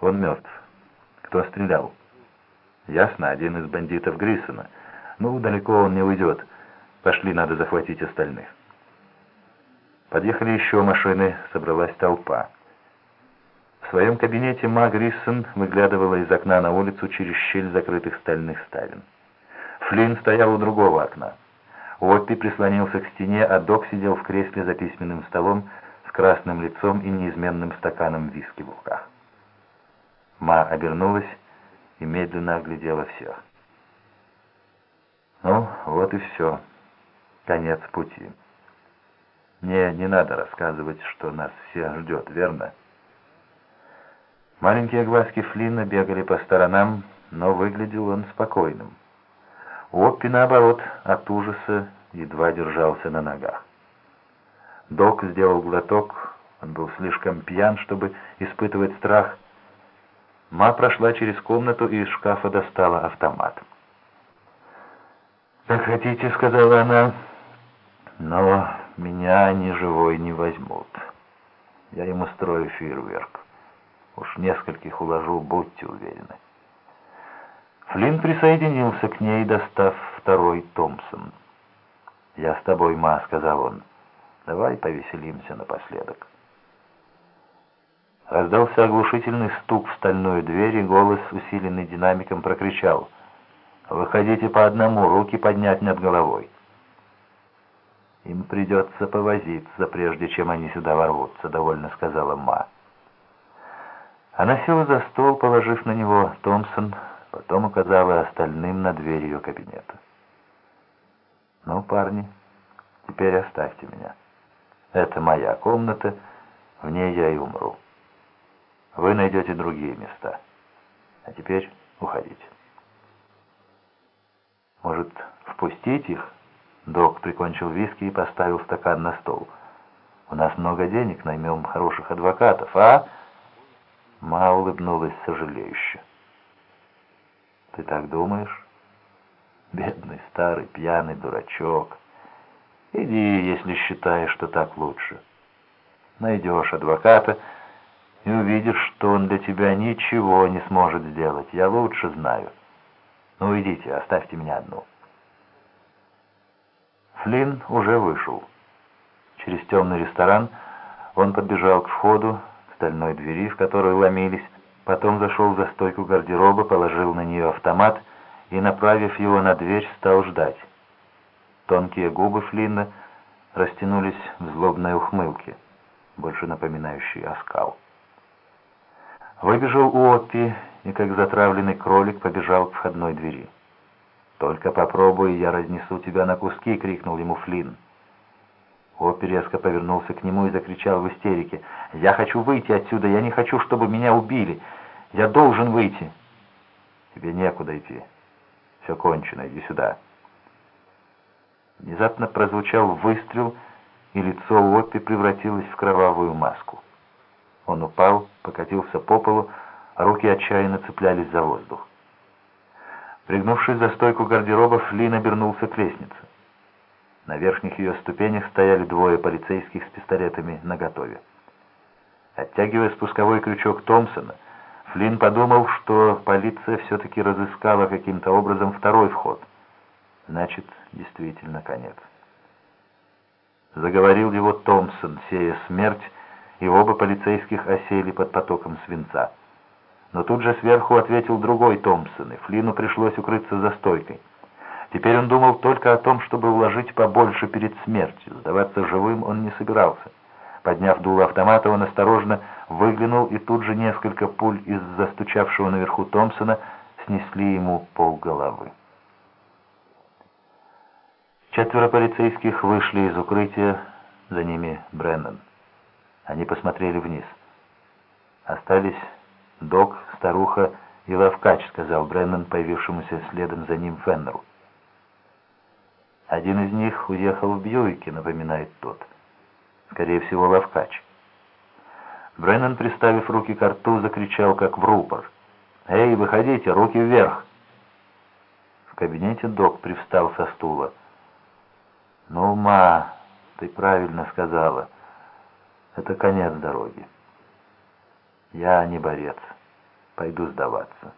Он мертв. Кто стрелял? Ясно, один из бандитов Грисона. Ну, далеко он не уйдет. Пошли, надо захватить остальных. Подъехали еще машины, собралась толпа. В своем кабинете Ма Гриссон выглядывала из окна на улицу через щель закрытых стальных ставен. Флинн стоял у другого окна. Уотти прислонился к стене, а Док сидел в кресле за письменным столом с красным лицом и неизменным стаканом виски в руках. Ма обернулась и медленно оглядела всех. «Ну, вот и все. Конец пути. Мне не надо рассказывать, что нас всех ждет, верно?» Маленькие глазки Флинна бегали по сторонам, но выглядел он спокойным. Оппи, наоборот, от ужаса едва держался на ногах. Док сделал глоток, он был слишком пьян, чтобы испытывать страх. Ма прошла через комнату и из шкафа достала автомат. «Как хотите», — сказала она, — «но меня ни живой не возьмут. Я им устрою фейерверк. Уж нескольких уложу, будьте уверены». Флинн присоединился к ней, достав второй Томпсон. «Я с тобой, ма», — сказал он. «Давай повеселимся напоследок». Раздался оглушительный стук в стальную дверь, и голос, усиленный динамиком, прокричал. «Выходите по одному, руки поднять над головой». «Им придется повозиться, прежде чем они сюда ворвутся», — довольно сказала Ма. Она села за стол, положив на него Томпсон, Потом указала остальным на дверь ее кабинета. «Ну, парни, теперь оставьте меня. Это моя комната, в ней я и умру. Вы найдете другие места. А теперь уходите». «Может, впустить их?» Док прикончил виски и поставил стакан на стол. «У нас много денег, наймем хороших адвокатов, а?» Ма улыбнулась сожалеюще. Ты так думаешь? Бедный старый пьяный дурачок. Иди, если считаешь, что так лучше. Найдешь адвоката и увидишь, что он для тебя ничего не сможет сделать. Я лучше знаю. Ну, идите, оставьте меня одну. Флинн уже вышел. Через темный ресторан он подбежал к входу, стальной двери, в которую ломились, Потом зашел за стойку гардероба, положил на нее автомат и, направив его на дверь, стал ждать. Тонкие губы Флинна растянулись в злобной ухмылке, больше напоминающей оскал. Выбежал Уотти и, как затравленный кролик, побежал к входной двери. «Только попробуй, я разнесу тебя на куски!» — крикнул ему Флинн. Оппи резко повернулся к нему и закричал в истерике. «Я хочу выйти отсюда! Я не хочу, чтобы меня убили! Я должен выйти!» «Тебе некуда идти. Все кончено. Иди сюда!» Внезапно прозвучал выстрел, и лицо Оппи превратилось в кровавую маску. Он упал, покатился по полу, а руки отчаянно цеплялись за воздух. Пригнувшись за стойку гардероба, Флинн обернулся к лестнице. На верхних ее ступенях стояли двое полицейских с пистолетами наготове. Оттягивая спусковой крючок Томпсона, Флинн подумал, что полиция все-таки разыскала каким-то образом второй вход. Значит, действительно конец. Заговорил его Томпсон, сея смерть, и оба полицейских осели под потоком свинца. Но тут же сверху ответил другой Томпсон, и Флину пришлось укрыться за стойкой. Теперь он думал только о том, чтобы уложить побольше перед смертью. Сдаваться живым он не собирался. Подняв дуло автомата, он осторожно выглянул, и тут же несколько пуль из застучавшего наверху Томпсона снесли ему полголовы. Четверо полицейских вышли из укрытия, за ними Бреннан. Они посмотрели вниз. «Остались док, старуха и лавкач», — сказал Бреннан, появившемуся следом за ним Феннеру. Один из них уехал в Бьюике, напоминает тот. Скорее всего, ловкач. Бреннан, приставив руки к рту, закричал, как в рупор. «Эй, выходите, руки вверх!» В кабинете док привстал со стула. «Ну, ма, ты правильно сказала. Это конец дороги. Я не борец. Пойду сдаваться.